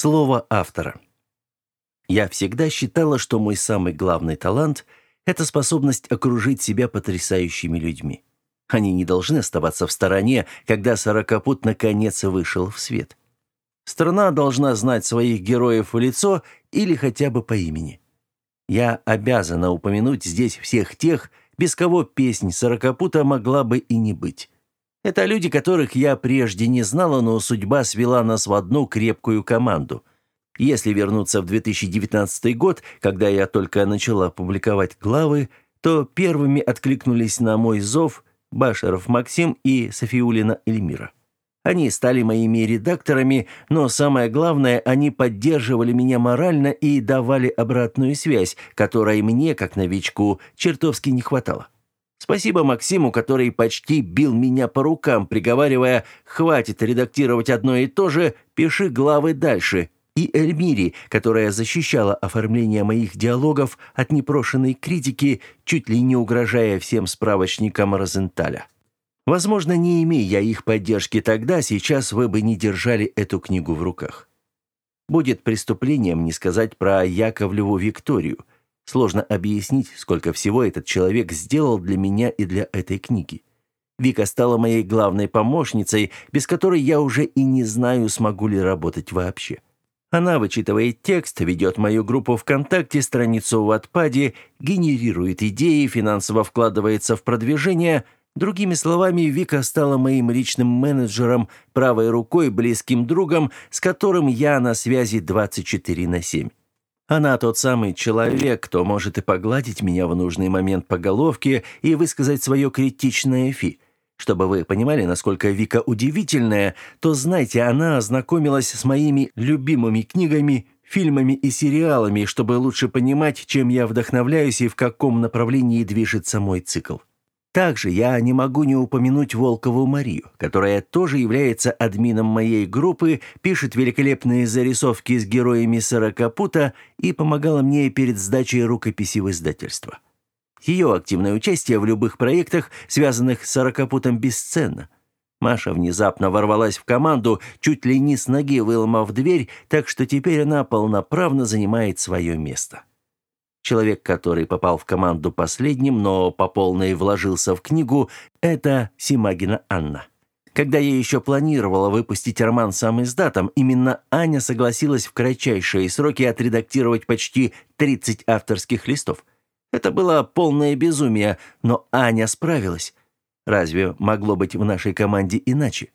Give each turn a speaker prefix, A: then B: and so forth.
A: Слово автора. Я всегда считала, что мой самый главный талант – это способность окружить себя потрясающими людьми. Они не должны оставаться в стороне, когда сорокопут наконец вышел в свет. Страна должна знать своих героев в лицо или хотя бы по имени. Я обязана упомянуть здесь всех тех, без кого песнь сорокопута могла бы и не быть. Это люди, которых я прежде не знала, но судьба свела нас в одну крепкую команду. Если вернуться в 2019 год, когда я только начала публиковать главы, то первыми откликнулись на мой зов Башаров Максим и Софиулина Эльмира. Они стали моими редакторами, но самое главное, они поддерживали меня морально и давали обратную связь, которой мне, как новичку, чертовски не хватало. Спасибо Максиму, который почти бил меня по рукам, приговаривая «хватит редактировать одно и то же, пиши главы дальше», и Эльмире, которая защищала оформление моих диалогов от непрошенной критики, чуть ли не угрожая всем справочникам Розенталя. Возможно, не имея их поддержки тогда, сейчас вы бы не держали эту книгу в руках. Будет преступлением не сказать про Яковлеву Викторию – Сложно объяснить, сколько всего этот человек сделал для меня и для этой книги. Вика стала моей главной помощницей, без которой я уже и не знаю, смогу ли работать вообще. Она вычитывает текст, ведет мою группу ВКонтакте, страницу в Wattpad, генерирует идеи, финансово вкладывается в продвижение. Другими словами, Вика стала моим личным менеджером, правой рукой, близким другом, с которым я на связи 24 на 7. Она тот самый человек, кто может и погладить меня в нужный момент по головке и высказать свое критичное фи. Чтобы вы понимали, насколько Вика удивительная, то знайте, она ознакомилась с моими любимыми книгами, фильмами и сериалами, чтобы лучше понимать, чем я вдохновляюсь и в каком направлении движется мой цикл. Также я не могу не упомянуть Волкову Марию, которая тоже является админом моей группы, пишет великолепные зарисовки с героями Сорокопута и помогала мне перед сдачей рукописи в издательство. Ее активное участие в любых проектах, связанных с Сорокопутом, бесценно. Маша внезапно ворвалась в команду, чуть ли не с ноги выломав дверь, так что теперь она полноправно занимает свое место. Человек, который попал в команду последним, но по полной вложился в книгу, это Симагина Анна. Когда я еще планировала выпустить роман сам издатом, именно Аня согласилась в кратчайшие сроки отредактировать почти 30 авторских листов. Это было полное безумие, но Аня справилась. Разве могло быть в нашей команде иначе?